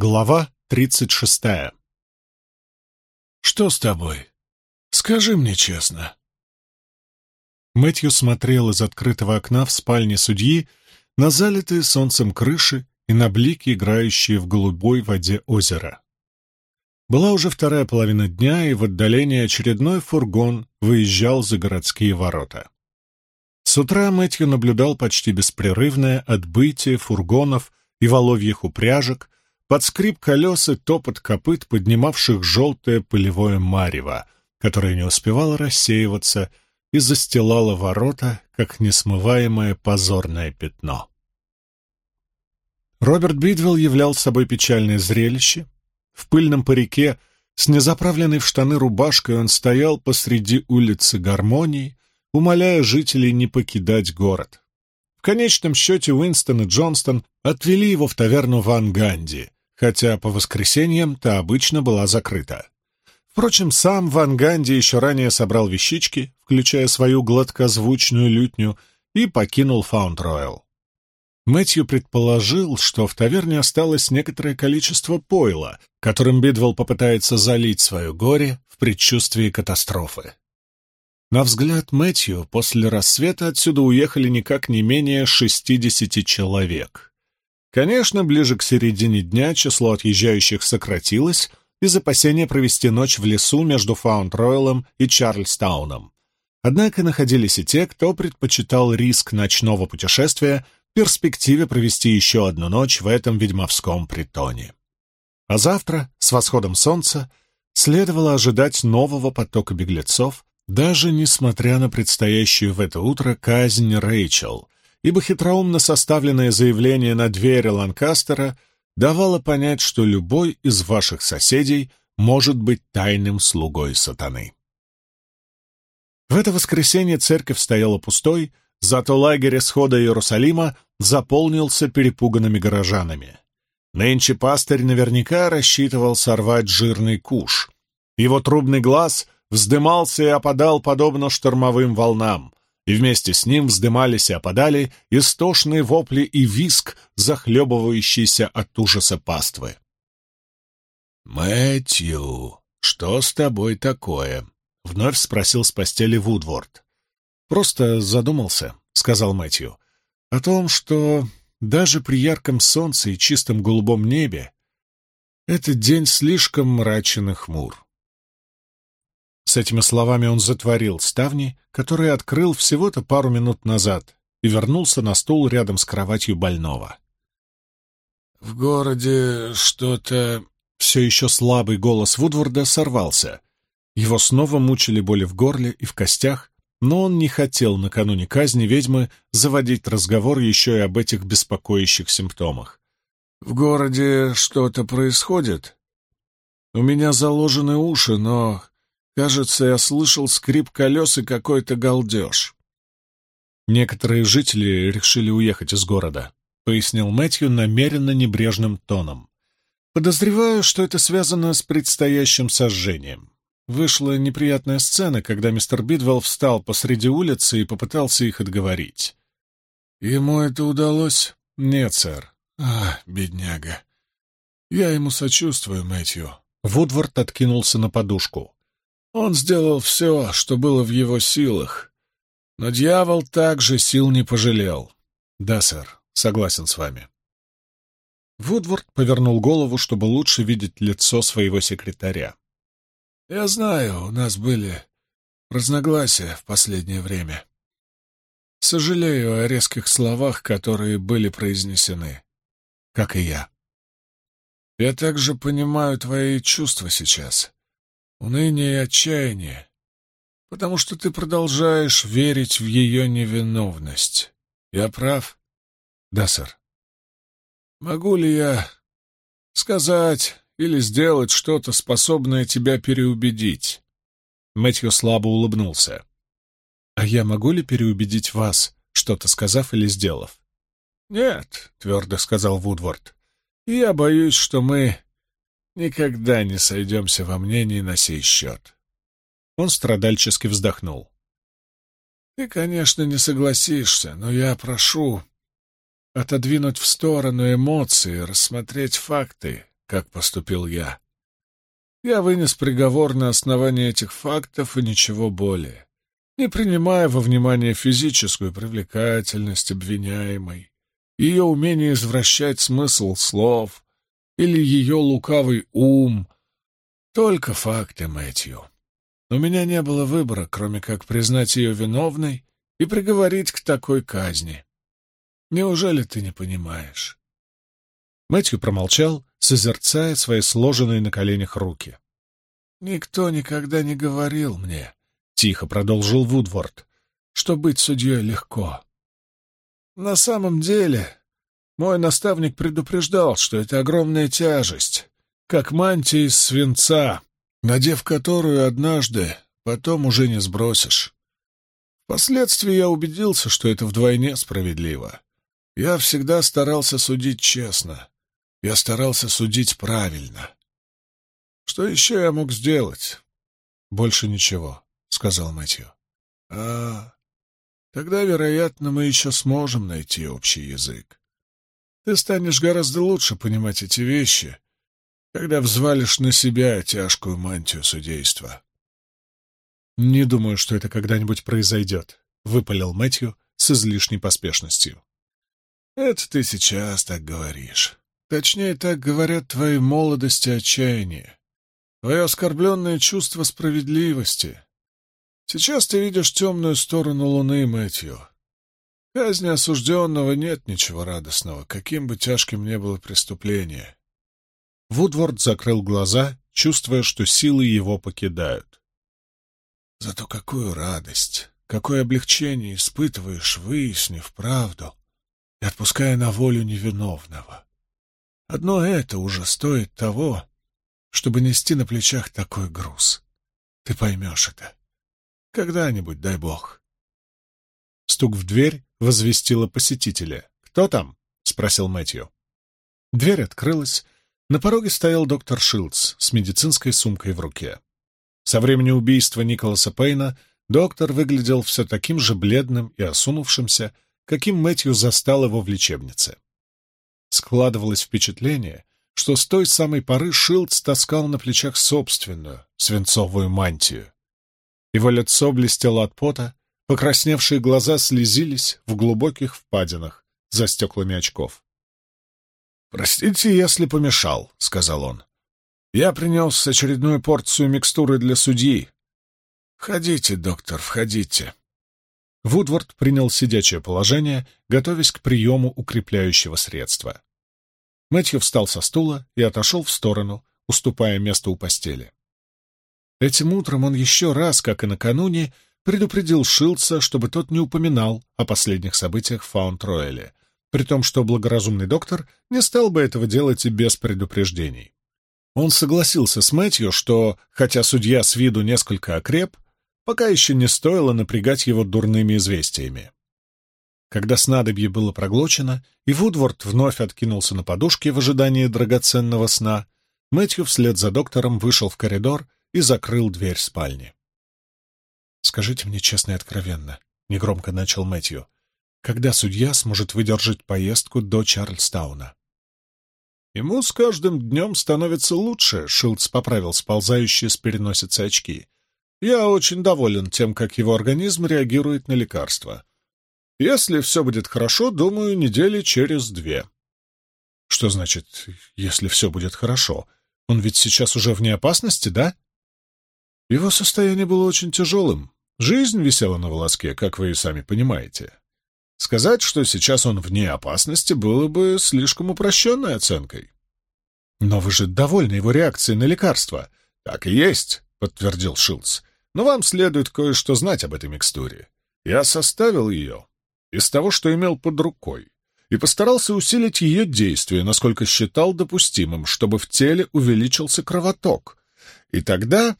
Глава тридцать шестая «Что с тобой? Скажи мне честно». Мэтью смотрел из открытого окна в спальне судьи на залитые солнцем крыши и на блики, играющие в голубой воде озера. Была уже вторая половина дня, и в отдалении очередной фургон выезжал за городские ворота. С утра Мэтью наблюдал почти беспрерывное отбытие фургонов и воловьих упряжек, под скрип колес и топот копыт, поднимавших желтое пылевое марево, которое не успевало рассеиваться и застилало ворота, как несмываемое позорное пятно. Роберт Бидвелл являл собой печальное зрелище. В пыльном парике, с незаправленной в штаны рубашкой, он стоял посреди улицы Гармонии, умоляя жителей не покидать город. В конечном счете Уинстон и Джонстон отвели его в таверну Ван Ганди, хотя по воскресеньям та обычно была закрыта. Впрочем, сам Ван Ганди еще ранее собрал вещички, включая свою гладкозвучную лютню, и покинул Фаунд-Ройл. Мэтью предположил, что в таверне осталось некоторое количество пойла, которым Бидвелл попытается залить свое горе в предчувствии катастрофы. На взгляд Мэтью, после рассвета отсюда уехали никак не менее шестидесяти человек. Конечно, ближе к середине дня число отъезжающих сократилось из опасения провести ночь в лесу между Фаунд-Ройлом и Чарльстауном. Однако находились и те, кто предпочитал риск ночного путешествия перспективе провести еще одну ночь в этом ведьмовском притоне. А завтра, с восходом солнца, следовало ожидать нового потока беглецов, даже несмотря на предстоящую в это утро казнь Рэйчел — ибо хитроумно составленное заявление на двери Ланкастера давало понять, что любой из ваших соседей может быть тайным слугой сатаны. В это воскресенье церковь стояла пустой, зато лагерь исхода Иерусалима заполнился перепуганными горожанами. Нынче пастырь наверняка рассчитывал сорвать жирный куш. Его трубный глаз вздымался и опадал подобно штормовым волнам и вместе с ним вздымались и опадали истошные вопли и виск, захлебывающийся от ужаса паствы. «Мэтью, что с тобой такое?» — вновь спросил с постели Вудворд. «Просто задумался», — сказал Мэтью, — «о том, что даже при ярком солнце и чистом голубом небе этот день слишком мрачен и хмур. С этими словами он затворил ставни, которые открыл всего-то пару минут назад, и вернулся на стул рядом с кроватью больного. «В городе что-то...» Все еще слабый голос Вудворда сорвался. Его снова мучили боли в горле и в костях, но он не хотел накануне казни ведьмы заводить разговор еще и об этих беспокоящих симптомах. «В городе что-то происходит? У меня заложены уши, но Кажется, я слышал скрип колес и какой-то галдеж. Некоторые жители решили уехать из города, пояснил Мэтью намеренно небрежным тоном. Подозреваю, что это связано с предстоящим сожжением. Вышла неприятная сцена, когда мистер Бидвелл встал посреди улицы и попытался их отговорить. Ему это удалось? Нет, сэр. А, бедняга. Я ему сочувствую, Мэтью. Вудвард откинулся на подушку. Он сделал все, что было в его силах. Но дьявол также сил не пожалел. Да, сэр, согласен с вами. Вудворд повернул голову, чтобы лучше видеть лицо своего секретаря. «Я знаю, у нас были разногласия в последнее время. Сожалею о резких словах, которые были произнесены, как и я. Я также понимаю твои чувства сейчас уныние и отчаяние, потому что ты продолжаешь верить в ее невиновность. Я прав? Да, сэр. Могу ли я сказать или сделать что-то, способное тебя переубедить? Мэтью слабо улыбнулся. А я могу ли переубедить вас, что-то сказав или сделав? Нет, твердо сказал Вудворд. Я боюсь, что мы никогда не сойдемся во мнении на сей счет. Он страдальчески вздохнул. Ты, конечно, не согласишься, но я прошу отодвинуть в сторону эмоции, рассмотреть факты, как поступил я. Я вынес приговор на основании этих фактов и ничего более, не принимая во внимание физическую привлекательность обвиняемой, ее умение извращать смысл слов или ее лукавый ум. Только факты, Мэтью. У меня не было выбора, кроме как признать ее виновной и приговорить к такой казни. Неужели ты не понимаешь? Мэтью промолчал, созерцая свои сложенные на коленях руки. «Никто никогда не говорил мне», — тихо продолжил Вудворд, — «что быть судьей легко. На самом деле, мой наставник предупреждал, что это огромная тяжесть, как мантия из свинца, надев которую однажды потом уже не сбросишь. Впоследствии я убедился, что это вдвойне справедливо. Я всегда старался судить честно. Я старался судить правильно. Что еще я мог сделать? Больше ничего, — сказал Мэтью. А, тогда, вероятно, мы еще сможем найти общий язык. Ты станешь гораздо лучше понимать эти вещи, когда взвалишь на себя тяжкую мантию судейства. «Не думаю, что это когда-нибудь произойдет», — выпалил Мэтью с излишней поспешностью. «Это ты сейчас так говоришь. Точнее, так говорят твои молодости и отчаяние, твое оскорбленное чувство справедливости. Сейчас ты видишь темную сторону луны, Мэтью. Казни осужденного нет ничего радостного, каким бы тяжким ни было преступление». Вудворд закрыл глаза, чувствуя, что силы его покидают. Зато какую радость, какое облегчение испытываешь, выяснив правду и отпуская на волю невиновного. Одно это уже стоит того, чтобы нести на плечах такой груз. Ты поймешь это. Когда-нибудь, дай бог. Стук в дверь возвестила посетителя. «Кто там?» — спросил Мэтью. Дверь открылась. На пороге стоял доктор Шилдс с медицинской сумкой в руке. Со времени убийства Николаса Пейна доктор выглядел все таким же бледным и осунувшимся, каким Мэтью застал его в лечебнице. Складывалось впечатление, что с той самой поры Шилдс таскал на плечах собственную свинцовую мантию. Его лицо блестело от пота, покрасневшие глаза слезились в глубоких впадинах за стеклами очков. «Простите, если помешал», — сказал он. Я принес очередную порцию микстуры для судьи. Входите, доктор, входите. Вудвард принял сидячее положение, готовясь к приему укрепляющего средства. Мэтью встал со стула и отошел в сторону, уступая место у постели. Этим утром он еще раз, как и накануне, предупредил Шилдса, чтобы тот не упоминал о последних событиях в Фаунд-Ройле, при том, что благоразумный доктор не стал бы этого делать и без предупреждений. Он согласился с Мэтью, что, хотя судья с виду несколько окреп, пока еще не стоило напрягать его дурными известиями. Когда снадобье было проглочено, и Вудворд вновь откинулся на подушке в ожидании драгоценного сна, Мэтью вслед за доктором вышел в коридор и закрыл дверь спальни. «Скажите мне честно и откровенно», — негромко начал Мэтью, «когда судья сможет выдержать поездку до Чарльстауна?» Ему с каждым днем становится лучше, — Шилдс поправил сползающие с переносицы очки. Я очень доволен тем, как его организм реагирует на лекарства. Если все будет хорошо, думаю, недели через две. Что значит, если все будет хорошо? Он ведь сейчас уже вне опасности, да? Его состояние было очень тяжелым. Жизнь висела на волоске, как вы и сами понимаете. Сказать, что сейчас он вне опасности, было бы слишком упрощенной оценкой. «Но вы же довольны его реакцией на лекарство». «Так и есть», — подтвердил Шилдс. «Но вам следует кое-что знать об этой микстуре. Я составил ее из того, что имел под рукой, и постарался усилить ее действие, насколько считал допустимым, чтобы в теле увеличился кровоток. И тогда...»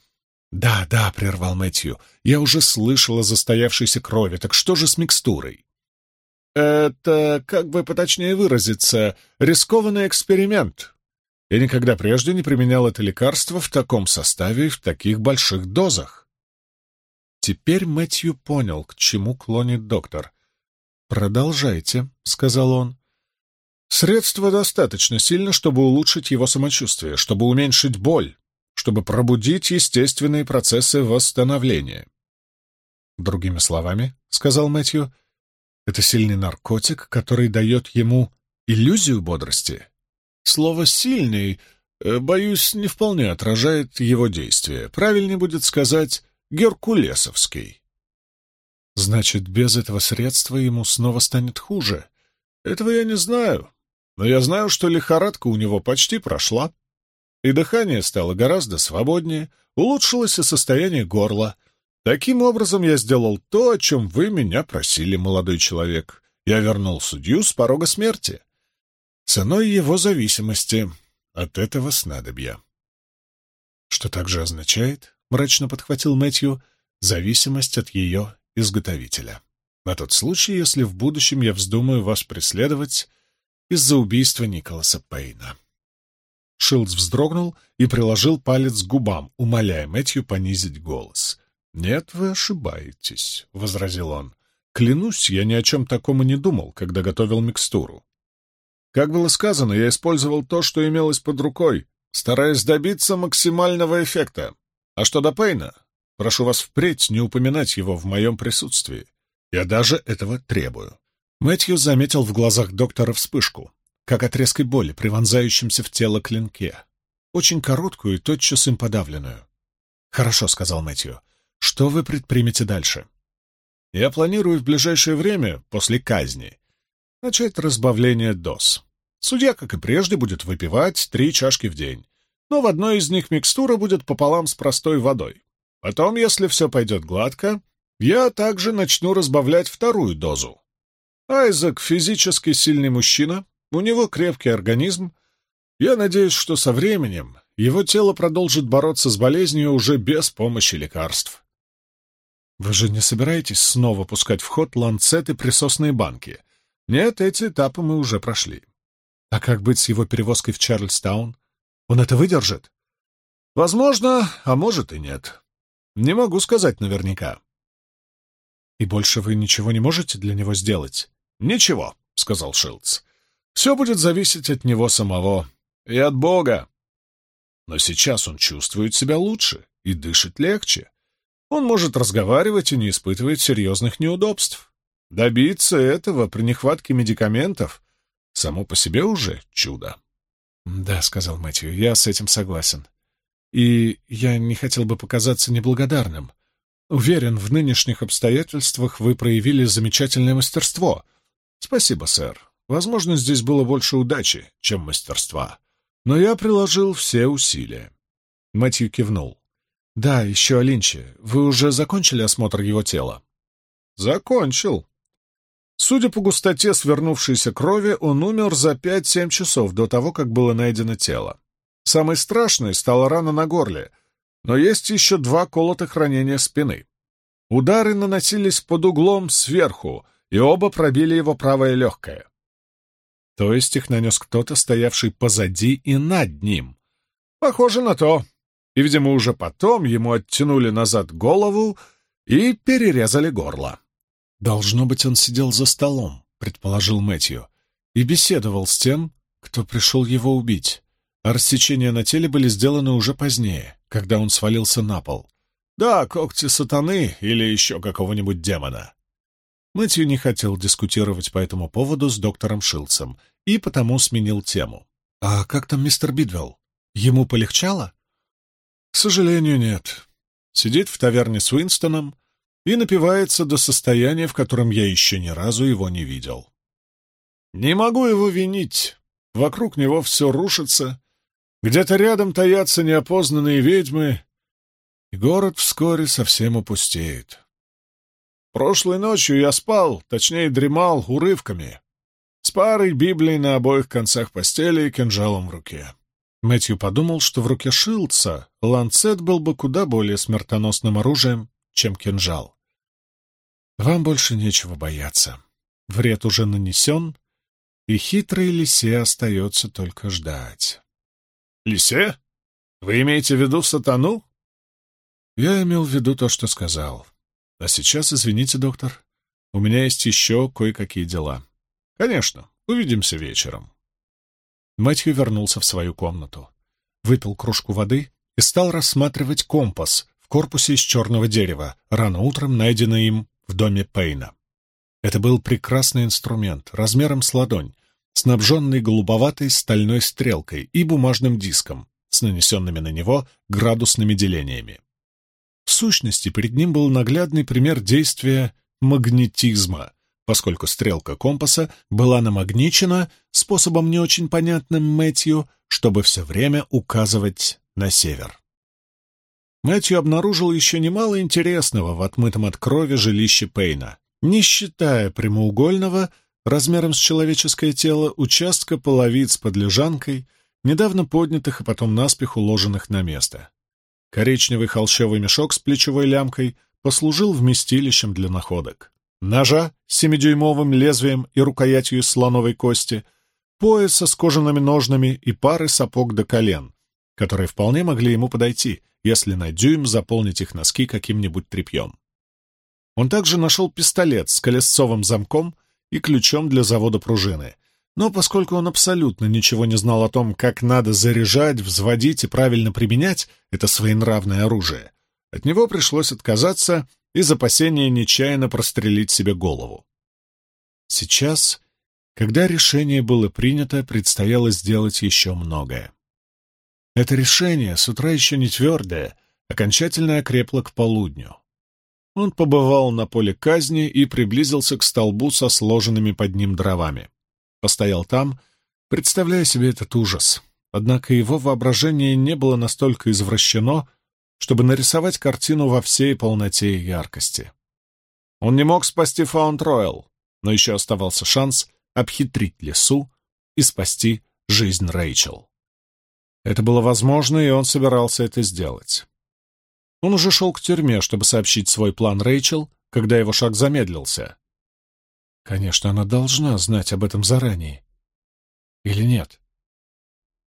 «Да, да», — прервал Мэтью, — «я уже слышал о застоявшейся крови, так что же с микстурой?» Это, как бы поточнее выразиться, рискованный эксперимент. Я никогда прежде не применял это лекарство в таком составе и в таких больших дозах. Теперь Мэтью понял, к чему клонит доктор. «Продолжайте», — сказал он. Средство достаточно сильно, чтобы улучшить его самочувствие, чтобы уменьшить боль, чтобы пробудить естественные процессы восстановления. Другими словами, — сказал Мэтью, — это сильный наркотик, который дает ему иллюзию бодрости. Слово «сильный», э, боюсь, не вполне отражает его действие. Правильнее будет сказать «геркулесовский». Значит, без этого средства ему снова станет хуже. Этого я не знаю, но я знаю, что лихорадка у него почти прошла, и дыхание стало гораздо свободнее, улучшилось и состояние горла. Таким образом, я сделал то, о чем вы меня просили, молодой человек. Я вернул судью с порога смерти. Ценой его зависимости от этого снадобья. Что также означает, — мрачно подхватил Мэтью, — зависимость от ее изготовителя. На тот случай, если в будущем я вздумаю вас преследовать из-за убийства Николаса Пейна. Шилдс вздрогнул и приложил палец к губам, умоляя Мэтью понизить голос. «Нет, вы ошибаетесь», — возразил он. «Клянусь, я ни о чем таком и не думал, когда готовил микстуру. Как было сказано, я использовал то, что имелось под рукой, стараясь добиться максимального эффекта. А что до Пейна, прошу вас впредь не упоминать его в моем присутствии. Я даже этого требую. Мэтью заметил в глазах доктора вспышку, как от резкой боли, при вонзающемся в тело клинке. Очень короткую и тотчас им подавленную. «Хорошо», — сказал Мэтью. «Что вы предпримете дальше?» «Я планирую в ближайшее время, после казни, начать разбавление доз. Судья, как и прежде, будет выпивать три чашки в день, но в одной из них микстура будет пополам с простой водой. Потом, если все пойдет гладко, я также начну разбавлять вторую дозу, Айзек — физически сильный мужчина, у него крепкий организм. Я надеюсь, что со временем его тело продолжит бороться с болезнью уже без помощи лекарств. Вы же не собираетесь снова пускать в ход ланцеты присосные банки? Нет, эти этапы мы уже прошли. А как быть с его перевозкой в Чарльстаун? Он это выдержит? Возможно, а может и нет. Не могу сказать наверняка. И больше вы ничего не можете для него сделать? «Ничего», — сказал Шилдс. «Все будет зависеть от него самого и от Бога. Но сейчас он чувствует себя лучше и дышит легче. Он может разговаривать и не испытывает серьезных неудобств. Добиться этого при нехватке медикаментов само по себе уже чудо». «Да», — сказал Мэтью, — «я с этим согласен. И я не хотел бы показаться неблагодарным. Уверен, в нынешних обстоятельствах вы проявили замечательное мастерство — «Спасибо, сэр. Возможно, здесь было больше удачи, чем мастерства. Но я приложил все усилия». Мэтью кивнул. «Да, еще о Линче. Вы уже закончили осмотр его тела?» «Закончил. Судя по густоте свернувшейся крови, он умер за пять-семь часов до того, как было найдено тело. Самой страшной стала рана на горле, но есть еще два колотых ранения спины. Удары наносились под углом сверху — и оба пробили его правое легкое. То есть их нанес кто-то, стоявший позади и над ним. Похоже на то. И, видимо, уже потом ему оттянули назад голову и перерезали горло. «Должно быть, он сидел за столом», — предположил Мэтью, и беседовал с тем, кто пришел его убить. А рассечения на теле были сделаны уже позднее, когда он свалился на пол. «Да, когти сатаны или еще какого-нибудь демона. Мэтью не хотел дискутировать по этому поводу с доктором Шилцем и потому сменил тему. «А как там мистер Бидвелл? Ему полегчало?» «К сожалению, нет. Сидит в таверне с Уинстоном и напивается до состояния, в котором я еще ни разу его не видел. Не могу его винить. Вокруг него все рушится. Где-то рядом таятся неопознанные ведьмы, и город вскоре совсем опустеет. Прошлой ночью я спал, точнее дремал, урывками, с парой Библий на обоих концах постели и кинжалом в руке. Мэтью подумал, что в руке Шилдса ланцет был бы куда более смертоносным оружием, чем кинжал. «Вам больше нечего бояться. Вред уже нанесен, и хитрой лисе остается только ждать». «Лисе? Вы имеете в виду сатану?» «Я имел в виду то, что сказал. А сейчас, извините, доктор, у меня есть еще кое-какие дела. Конечно, увидимся вечером. Мэтью вернулся в свою комнату. Выпил кружку воды и стал рассматривать компас в корпусе из черного дерева, рано утром найденный им в доме Пейна. Это был прекрасный инструмент, размером с ладонь, снабженный голубоватой стальной стрелкой и бумажным диском с нанесенными на него градусными делениями. Сущности, перед ним был наглядный пример действия магнетизма, поскольку стрелка компаса была намагничена способом не очень понятным Мэтью, чтобы все время указывать на север. Мэтью обнаружил еще немало интересного в отмытом от крови жилище Пейна, не считая прямоугольного, размером с человеческое тело, участка половиц под лежанкой, недавно поднятых и потом наспех уложенных на место. Коричневый холщовый мешок с плечевой лямкой послужил вместилищем для находок ножа с семидюймовым лезвием и рукоятью из слоновой кости, пояса с кожаными ножнами и пары сапог до колен, которые вполне могли ему подойти, если на дюйм заполнить их носки каким-нибудь тряпьем. Он также нашел пистолет с колесцовым замком и ключом для завода пружины, но поскольку он абсолютно ничего не знал о том, как надо заряжать, взводить и правильно применять это своенравное оружие, от него пришлось отказаться из опасения нечаянно прострелить себе голову. Сейчас, когда решение было принято, предстояло сделать еще многое. Это решение, с утра еще не твердое, окончательно окрепло к полудню. Он побывал на поле казни и приблизился к столбу со сложенными под ним дровами. Постоял там, представляя себе этот ужас. Однако его воображение не было настолько извращено, чтобы нарисовать картину во всей полноте и яркости. Он не мог спасти Фаунд-Ройл, но еще оставался шанс обхитрить лесу и спасти жизнь Рэйчел. Это было возможно, и он собирался это сделать. Он уже шел к тюрьме, чтобы сообщить свой план Рэйчел, когда его шаг замедлился. Конечно, она должна знать об этом заранее. Или нет?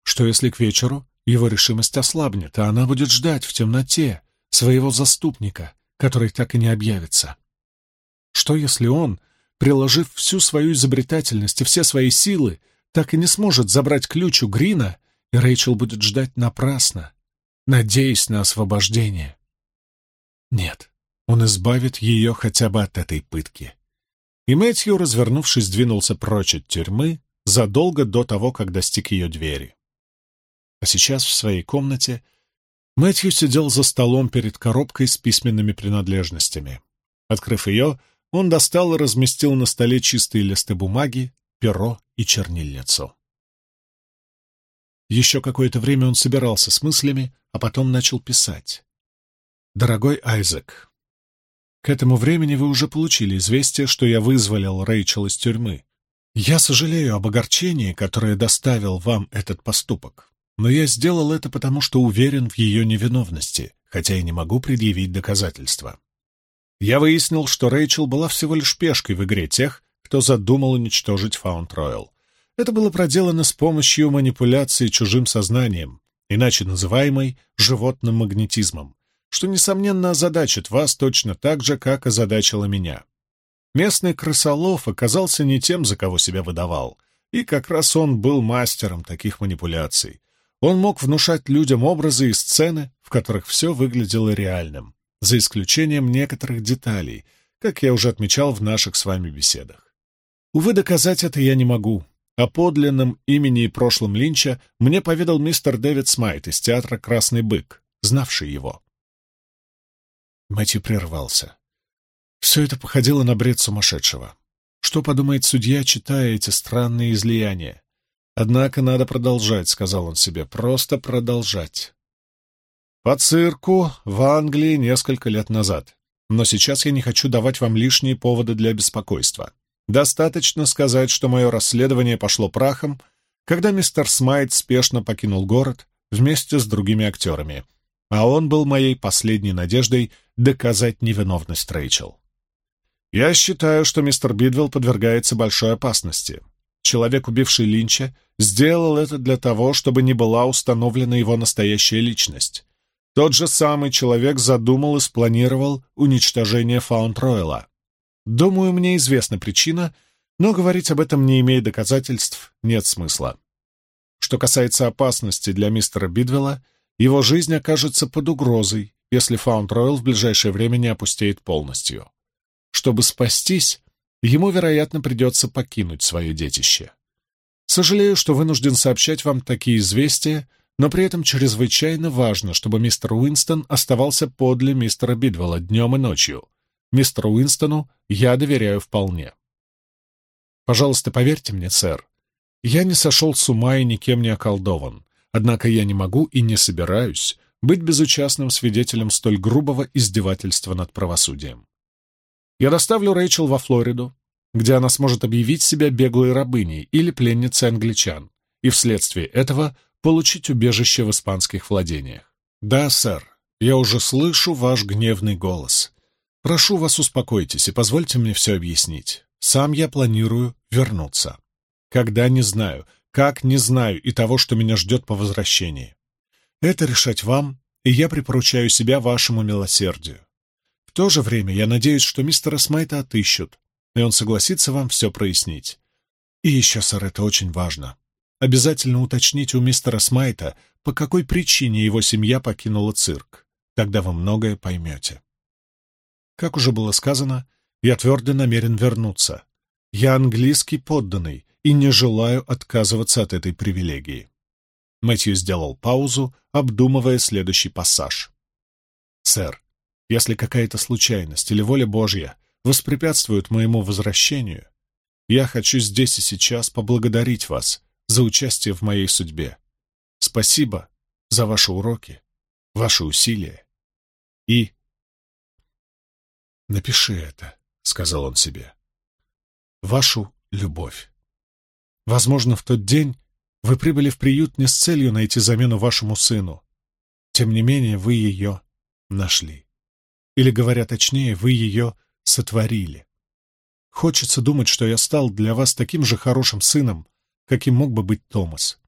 Что если к вечеру его решимость ослабнет, а она будет ждать в темноте своего заступника, который так и не объявится. Что, если он, приложив всю свою изобретательность и все свои силы, так и не сможет забрать ключ у Грина, и Рэйчел будет ждать напрасно, надеясь на освобождение? Нет, он избавит ее хотя бы от этой пытки. И Мэтью, развернувшись, двинулся прочь от тюрьмы задолго до того, как достиг ее двери. А сейчас в своей комнате Мэтью сидел за столом перед коробкой с письменными принадлежностями. Открыв ее, он достал и разместил на столе чистые листы бумаги, перо и чернильницу. Еще какое-то время он собирался с мыслями, а потом начал писать. «Дорогой Айзек, к этому времени вы уже получили известие, что я вызволил Рэйчел из тюрьмы. Я сожалею об огорчении, которое доставил вам этот поступок. Но я сделал это потому, что уверен в ее невиновности, хотя и не могу предъявить доказательства. Я выяснил, что Рэйчел была всего лишь пешкой в игре тех, кто задумал уничтожить Фаунд Ройл. Это было проделано с помощью манипуляции чужим сознанием, иначе называемой животным магнетизмом, что, несомненно, озадачит вас точно так же, как озадачило меня. Местный крысолов оказался не тем, за кого себя выдавал, и как раз он был мастером таких манипуляций, он мог внушать людям образы и сцены, в которых все выглядело реальным, за исключением некоторых деталей, как я уже отмечал в наших с вами беседах. Увы, доказать это я не могу. О подлинном имени и прошлом Линча мне поведал мистер Дэвид Смайт из театра «Красный бык», знавший его. Мэтью прервался. Все это походило на бред сумасшедшего. Что подумает судья, читая эти странные излияния? «Однако надо продолжать», — сказал он себе, — «просто продолжать». По цирку в Англии несколько лет назад. Но сейчас я не хочу давать вам лишние поводы для беспокойства. Достаточно сказать, что мое расследование пошло прахом, когда мистер Смайт спешно покинул город вместе с другими актерами, а он был моей последней надеждой доказать невиновность Рэйчел. Я считаю, что мистер Бидвелл подвергается большой опасности. Человек, убивший Линча, сделал это для того, чтобы не была установлена его настоящая личность. Тот же самый человек задумал и спланировал уничтожение Фаунд-Ройла. Думаю, мне известна причина, но говорить об этом, не имея доказательств, нет смысла. Что касается опасности для мистера Бидвелла, его жизнь окажется под угрозой, если Фаунд-Ройл в ближайшее время не опустеет полностью. Чтобы спастись, ему, вероятно, придется покинуть свое детище. Сожалею, что вынужден сообщать вам такие известия, но при этом чрезвычайно важно, чтобы мистер Уинстон оставался подле мистера Бидвелла днем и ночью. Мистеру Уинстону я доверяю вполне. Пожалуйста, поверьте мне, сэр, я не сошел с ума и никем не околдован, однако я не могу и не собираюсь быть безучастным свидетелем столь грубого издевательства над правосудием. Я доставлю Рэйчел во Флориду, где она сможет объявить себя беглой рабыней или пленницей англичан, и вследствие этого получить убежище в испанских владениях. Да, сэр, я уже слышу ваш гневный голос. Прошу вас, успокойтесь и позвольте мне все объяснить. Сам я планирую вернуться. Когда не знаю, как не знаю и того, что меня ждет по возвращении. Это решать вам, и я припоручаю себя вашему милосердию. В то же время я надеюсь, что мистера Смайта отыщут, и он согласится вам все прояснить. И еще, сэр, это очень важно. Обязательно уточните у мистера Смайта, по какой причине его семья покинула цирк. Тогда вы многое поймете. Как уже было сказано, я твердо намерен вернуться. Я английский подданный и не желаю отказываться от этой привилегии. Мэтью сделал паузу, обдумывая следующий пассаж. «Сэр, если какая-то случайность или воля Божья воспрепятствуют моему возвращению, я хочу здесь и сейчас поблагодарить вас за участие в моей судьбе. Спасибо за ваши уроки, ваши усилия. И... «Напиши это», — сказал он себе. «Вашу любовь. Возможно, в тот день вы прибыли в приют не с целью найти замену вашему сыну. Тем не менее, вы ее нашли. Или, говоря точнее, вы ее сотворили. Хочется думать, что я стал для вас таким же хорошим сыном, каким мог бы быть Томас.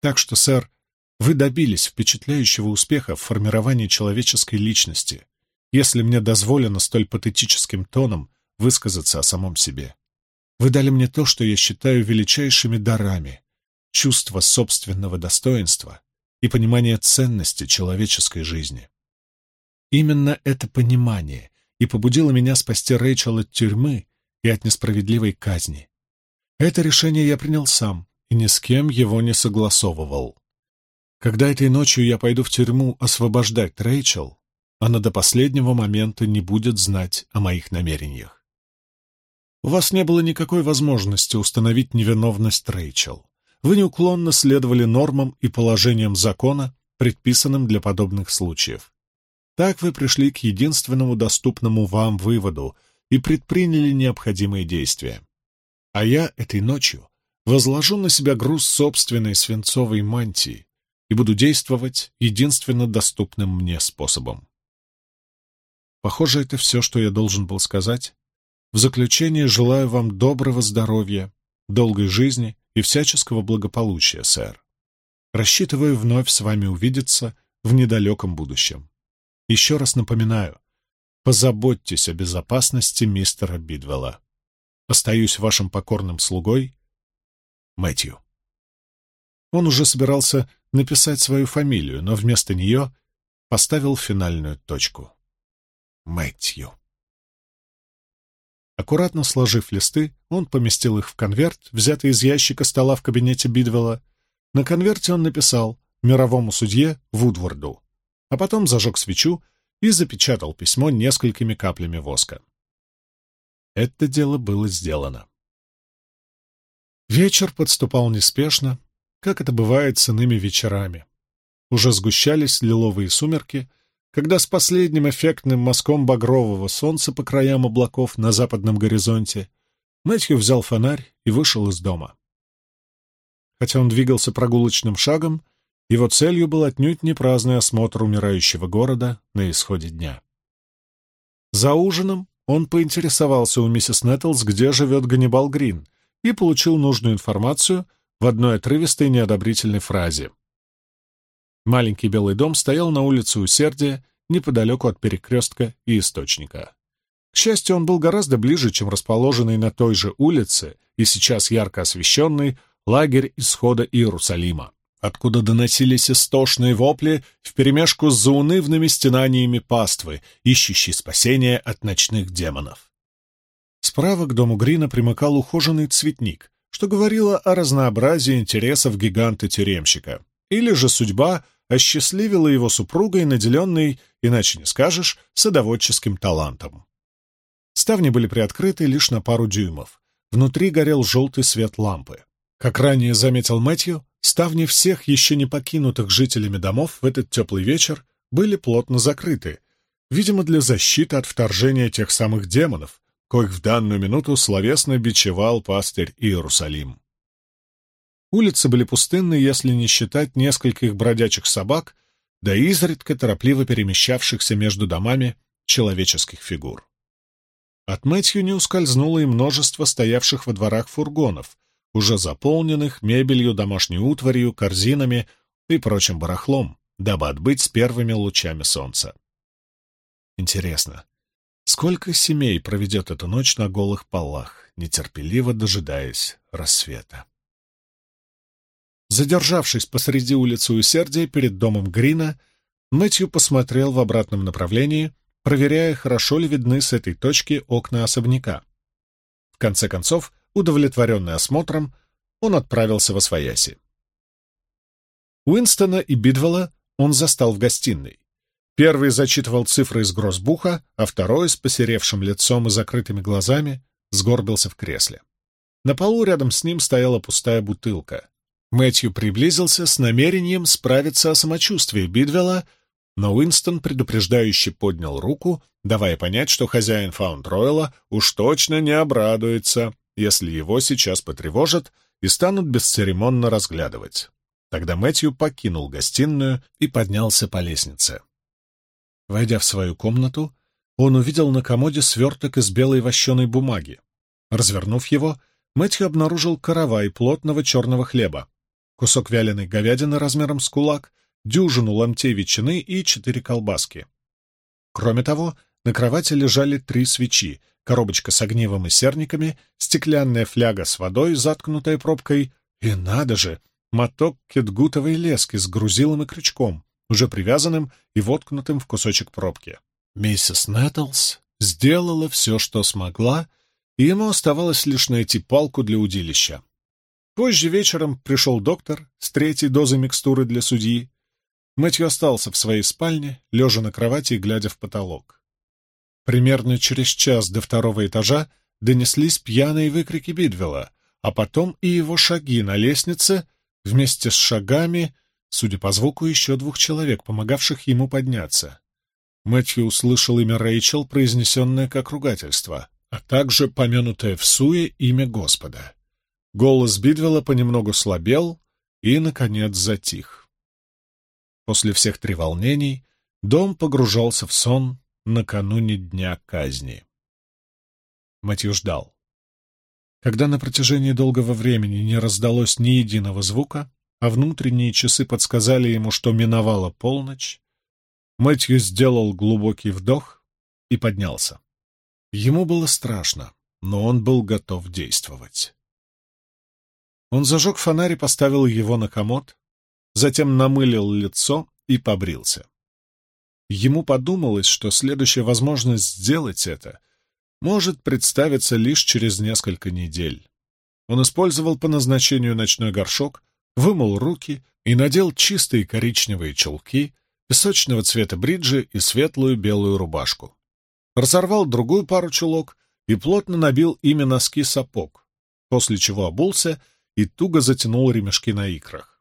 Так что, сэр, вы добились впечатляющего успеха в формировании человеческой личности, если мне дозволено столь патетическим тоном высказаться о самом себе. Вы дали мне то, что я считаю величайшими дарами, чувство собственного достоинства и понимание ценности человеческой жизни. Именно это понимание и побудило меня спасти Рэйчел от тюрьмы и от несправедливой казни. Это решение я принял сам и ни с кем его не согласовывал. Когда этой ночью я пойду в тюрьму освобождать Рэйчел, она до последнего момента не будет знать о моих намерениях. У вас не было никакой возможности установить невиновность Рэйчел. Вы неуклонно следовали нормам и положениям закона, предписанным для подобных случаев. Так вы пришли к единственному доступному вам выводу и предприняли необходимые действия. А я этой ночью возложу на себя груз собственной свинцовой мантии и буду действовать единственно доступным мне способом. Похоже, это все, что я должен был сказать. В заключение желаю вам доброго здоровья, долгой жизни и всяческого благополучия, сэр. Рассчитываю вновь с вами увидеться в недалеком будущем. Еще раз напоминаю, позаботьтесь о безопасности мистера Бидвелла. Остаюсь вашим покорным слугой, Мэтью. Он уже собирался написать свою фамилию, но вместо нее поставил финальную точку. Мэтью. Аккуратно сложив листы, он поместил их в конверт, взятый из ящика стола в кабинете Бидвелла. На конверте он написал «Мировому судье Вудворду», а потом зажег свечу и запечатал письмо несколькими каплями воска. Это дело было сделано. Вечер подступал неспешно, как это бывает с иными вечерами. Уже сгущались лиловые сумерки, когда с последним эффектным мазком багрового солнца по краям облаков на западном горизонте Мэтью взял фонарь и вышел из дома. Хотя он двигался прогулочным шагом, его целью был отнюдь не праздный осмотр умирающего города на исходе дня. За ужином он поинтересовался у миссис Нэттлс, где живет Ганнибал Грин, и получил нужную информацию в одной отрывистой неодобрительной фразе. Маленький белый дом стоял на улице Усердия, неподалеку от перекрестка и источника. К счастью, он был гораздо ближе, чем расположенный на той же улице и сейчас ярко освещенный лагерь исхода Иерусалима, откуда доносились истошные вопли вперемешку с заунывными стенаниями паствы, ищущей спасения от ночных демонов. Справа к дому Грина примыкал ухоженный цветник, что говорило о разнообразии интересов гиганта-тюремщика. Или же судьба осчастливила его супругой, наделенной, иначе не скажешь, садоводческим талантом. Ставни были приоткрыты лишь на пару дюймов. Внутри горел желтый свет лампы. Как ранее заметил Мэтью, ставни всех еще не покинутых жителями домов в этот теплый вечер были плотно закрыты, видимо, для защиты от вторжения тех самых демонов, коих в данную минуту словесно бичевал пастырь Иерусалим. Улицы были пустынны, если не считать нескольких бродячих собак, да изредка торопливо перемещавшихся между домами человеческих фигур. От Мэтью не ускользнуло и множество стоявших во дворах фургонов, уже заполненных мебелью, домашней утварью, корзинами и прочим барахлом, дабы отбыть с первыми лучами солнца. Интересно, Сколько семей проведет эту ночь на голых полах, нетерпеливо дожидаясь рассвета? Задержавшись посреди улицы Усердия перед домом Грина, Мэтью посмотрел в обратном направлении, проверяя, хорошо ли видны с этой точки окна особняка. В конце концов, удовлетворенный осмотром, он отправился во свояси. Уинстона и Бидвелла он застал в гостиной. Первый зачитывал цифры из гроссбуха, а второй, с посеревшим лицом и закрытыми глазами, сгорбился в кресле. На полу рядом с ним стояла пустая бутылка. Мэтью приблизился с намерением справиться о самочувствии Бидвелла, но Уинстон предупреждающе поднял руку, давая понять, что хозяин Фаунд-Ройла уж точно не обрадуется, если его сейчас потревожат и станут бесцеремонно разглядывать. Тогда Мэтью покинул гостиную и поднялся по лестнице. Войдя в свою комнату, он увидел на комоде сверток из белой вощеной бумаги. Развернув его, Мэтью обнаружил каравай плотного черного хлеба, кусок вяленой говядины размером с кулак, дюжину ломтей ветчины и четыре колбаски. Кроме того, на кровати лежали три свечи, коробочка с огнивом и серниками, стеклянная фляга с водой, заткнутая пробкой, и, надо же, моток кетгутовой лески с грузилом и крючком, уже привязанным и воткнутым в кусочек пробки. Миссис Нэттлс сделала все, что смогла, и ему оставалось лишь найти палку для удилища. Позже вечером пришел доктор с третьей дозой микстуры для судьи. Мэтью остался в своей спальне, лежа на кровати и глядя в потолок. Примерно через час до второго этажа донеслись пьяные выкрики Бидвелла, а потом и его шаги на лестнице вместе с шагами судя по звуку, еще двух человек, помогавших ему подняться. Мэтью услышал имя Рэйчел, произнесенное как ругательство, а также помянутое в суе имя Господа. Голос Бидвелла понемногу слабел и, наконец, затих. После всех треволнений дом погружался в сон накануне дня казни. Мэтью ждал. Когда на протяжении долгого времени не раздалось ни единого звука, а внутренние часы подсказали ему, что миновала полночь, Мэтью сделал глубокий вдох и поднялся. Ему было страшно, но он был готов действовать. Он зажег фонарь и поставил его на комод, затем намылил лицо и побрился. Ему подумалось, что следующая возможность сделать это может представиться лишь через несколько недель. Он использовал по назначению ночной горшок, вымыл руки и надел чистые коричневые чулки, песочного цвета бриджи и светлую белую рубашку. Разорвал другую пару чулок и плотно набил ими носки сапог, после чего обулся и туго затянул ремешки на икрах.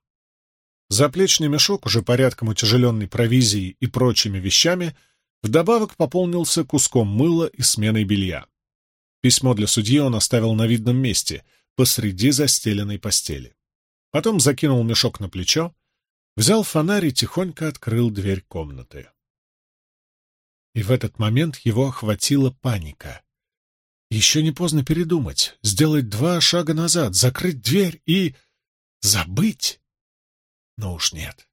Заплечный мешок, уже порядком утяжеленный провизией и прочими вещами, вдобавок пополнился куском мыла и сменой белья. Письмо для судьи он оставил на видном месте, посреди застеленной постели. Потом закинул мешок на плечо, взял фонарь и тихонько открыл дверь комнаты. И в этот момент его охватила паника. Еще не поздно передумать, сделать два шага назад, закрыть дверь и... забыть. Но уж нет.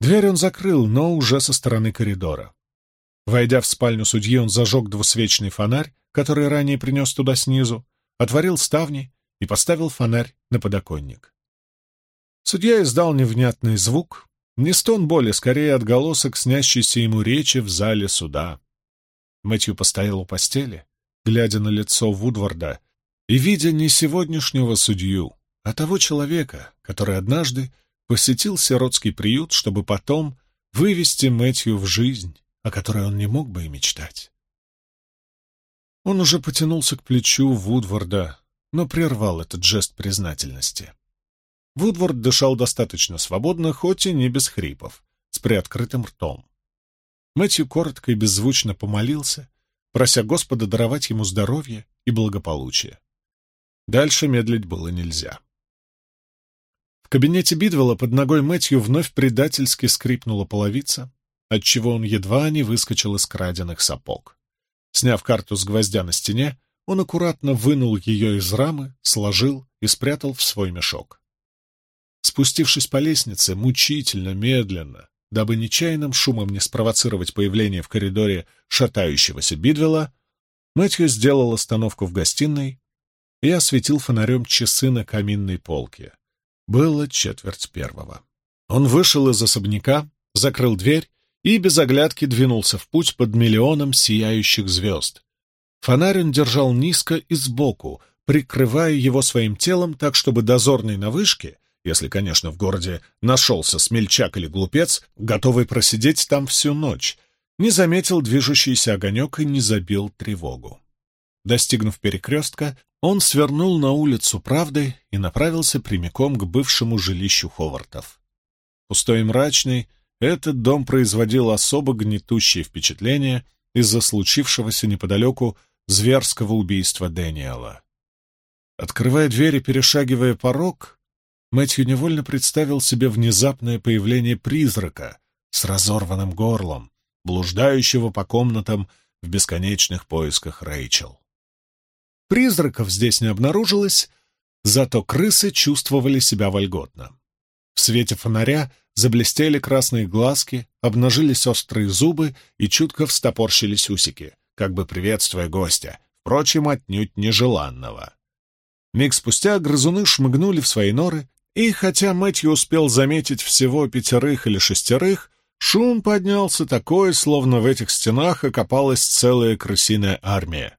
Дверь он закрыл, но уже со стороны коридора. Войдя в спальню судьи, он зажег двусвечный фонарь, который ранее принес туда снизу, отворил ставни и поставил фонарь на подоконник. Судья издал невнятный звук, не стон боли, скорее отголосок снящейся ему речи в зале суда. Мэтью постоял у постели, глядя на лицо Вудварда и видя не сегодняшнего судью, а того человека, который однажды посетил сиротский приют, чтобы потом вывести Мэтью в жизнь, о которой он не мог бы и мечтать. Он уже потянулся к плечу Вудварда, но прервал этот жест признательности. Вудвард дышал достаточно свободно, хоть и не без хрипов, с приоткрытым ртом. Мэтью коротко и беззвучно помолился, прося Господа даровать ему здоровье и благополучие. Дальше медлить было нельзя. В кабинете Бидвелла под ногой Мэтью вновь предательски скрипнула половица, отчего он едва не выскочил из краденных сапог. Сняв карту с гвоздя на стене, он аккуратно вынул ее из рамы, сложил и спрятал в свой мешок. Спустившись по лестнице, мучительно, медленно, дабы нечаянным шумом не спровоцировать появление в коридоре шатающегося Бидвелла, Мэтью сделал остановку в гостиной и осветил фонарем часы на каминной полке. Было четверть первого. Он вышел из особняка, закрыл дверь и без оглядки двинулся в путь под миллионом сияющих звезд. Фонарь он держал низко и сбоку, прикрывая его своим телом так, чтобы дозорный на вышке — если, конечно, в городе нашелся смельчак или глупец, готовый просидеть там всю ночь, не заметил движущийся огонек и не забил тревогу. Достигнув перекрестка, он свернул на улицу Правды и направился прямиком к бывшему жилищу Ховартов. Пустой и мрачный, этот дом производил особо гнетущее впечатление из-за случившегося неподалеку зверского убийства Дэниела. Открывая дверь и перешагивая порог, Мэтью невольно представил себе внезапное появление призрака с разорванным горлом, блуждающего по комнатам в бесконечных поисках Рэйчел. Призраков здесь не обнаружилось, зато крысы чувствовали себя вольготно. В свете фонаря заблестели красные глазки, обнажились острые зубы и чутко встопорщились усики, как бы приветствуя гостя, впрочем, отнюдь нежеланного. Миг спустя грызуны шмыгнули в свои норы и хотя Мэтью успел заметить всего пятерых или шестерых, шум поднялся такой, словно в этих стенах окопалась целая крысиная армия.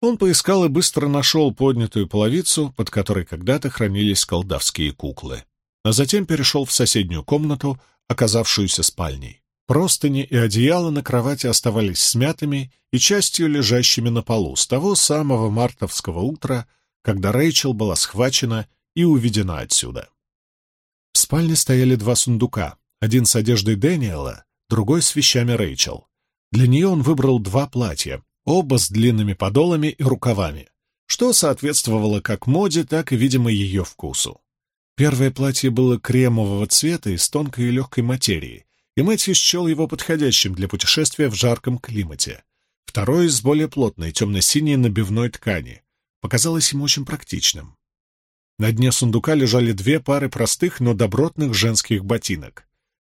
Он поискал и быстро нашел поднятую половицу, под которой когда-то хранились колдовские куклы, а затем перешел в соседнюю комнату, оказавшуюся спальней. Простыни и одеяла на кровати оставались смятыми и частью лежащими на полу с того самого мартовского утра, когда Рэйчел была схвачена и уведена отсюда. В спальне стояли два сундука, один с одеждой Дэниела, другой с вещами Рэйчел. Для нее он выбрал два платья, оба с длинными подолами и рукавами, что соответствовало как моде, так и, видимо, ее вкусу. Первое платье было кремового цвета из тонкой и легкой материи, и Мэтью счел его подходящим для путешествия в жарком климате. Второе из более плотной темно-синей набивной ткани показалось ему очень практичным. На дне сундука лежали две пары простых, но добротных женских ботинок.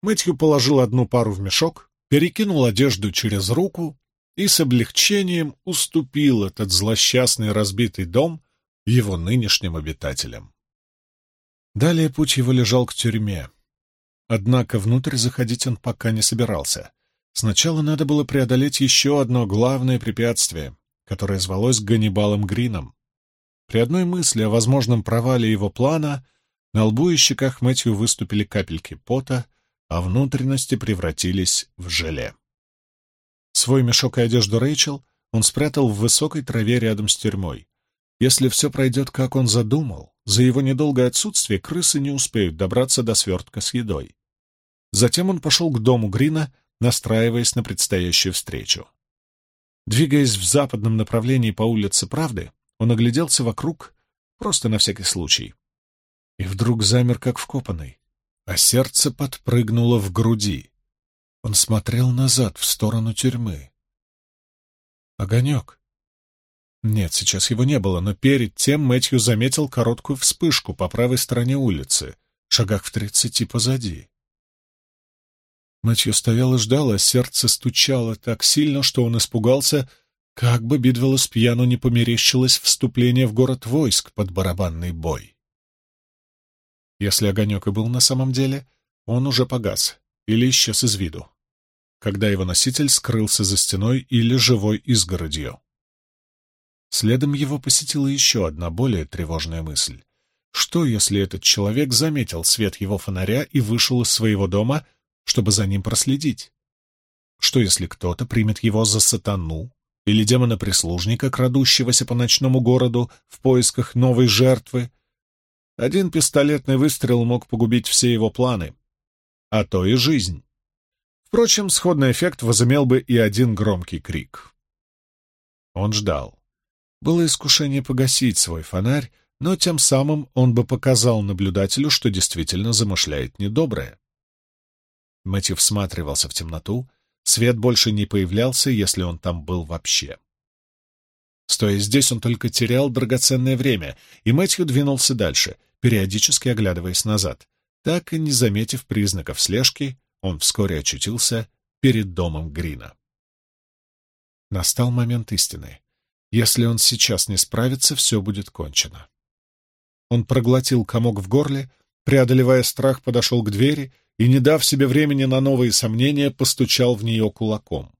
Мэтью положил одну пару в мешок, перекинул одежду через руку и с облегчением уступил этот злосчастный разбитый дом его нынешним обитателям. Далее путь его лежал к тюрьме. Однако внутрь заходить он пока не собирался. Сначала надо было преодолеть еще одно главное препятствие, которое звалось Ганнибалом Грином. При одной мысли о возможном провале его плана на лбу и щеках Мэтью выступили капельки пота, а внутренности превратились в желе. Свой мешок и одежду Рэйчел он спрятал в высокой траве рядом с тюрьмой. Если все пройдет, как он задумал, за его недолгое отсутствие крысы не успеют добраться до свертка с едой. Затем он пошел к дому Грина, настраиваясь на предстоящую встречу. Двигаясь в западном направлении по улице Правды, он огляделся вокруг, просто на всякий случай. И вдруг замер, как вкопанный, а сердце подпрыгнуло в груди. Он смотрел назад, в сторону тюрьмы. Огонек. Нет, сейчас его не было, но перед тем Мэтью заметил короткую вспышку по правой стороне улицы, шагах в тридцати позади. Мэтью стоял и ждал, а сердце стучало так сильно, что он испугался, Как бы Бидвеллу с пьяну не померещилось вступление в город войск под барабанный бой. Если огонек и был на самом деле, он уже погас или исчез из виду, когда его носитель скрылся за стеной или живой изгородью. Следом его посетила еще одна более тревожная мысль. Что, если этот человек заметил свет его фонаря и вышел из своего дома, чтобы за ним проследить? Что, если кто-то примет его за сатану или демона-прислужника, крадущегося по ночному городу в поисках новой жертвы? Один пистолетный выстрел мог погубить все его планы, а то и жизнь. Впрочем, сходный эффект возымел бы и один громкий крик. Он ждал. Было искушение погасить свой фонарь, но тем самым он бы показал наблюдателю, что действительно замышляет недоброе. Мэтью всматривался в темноту, свет больше не появлялся, если он там был вообще. Стоя здесь, он только терял драгоценное время, и Мэтью двинулся дальше, периодически оглядываясь назад. Так и не заметив признаков слежки, он вскоре очутился перед домом Грина. Настал момент истины. Если он сейчас не справится, все будет кончено. Он проглотил комок в горле, преодолевая страх, подошел к двери и, не дав себе времени на новые сомнения, постучал в нее кулаком.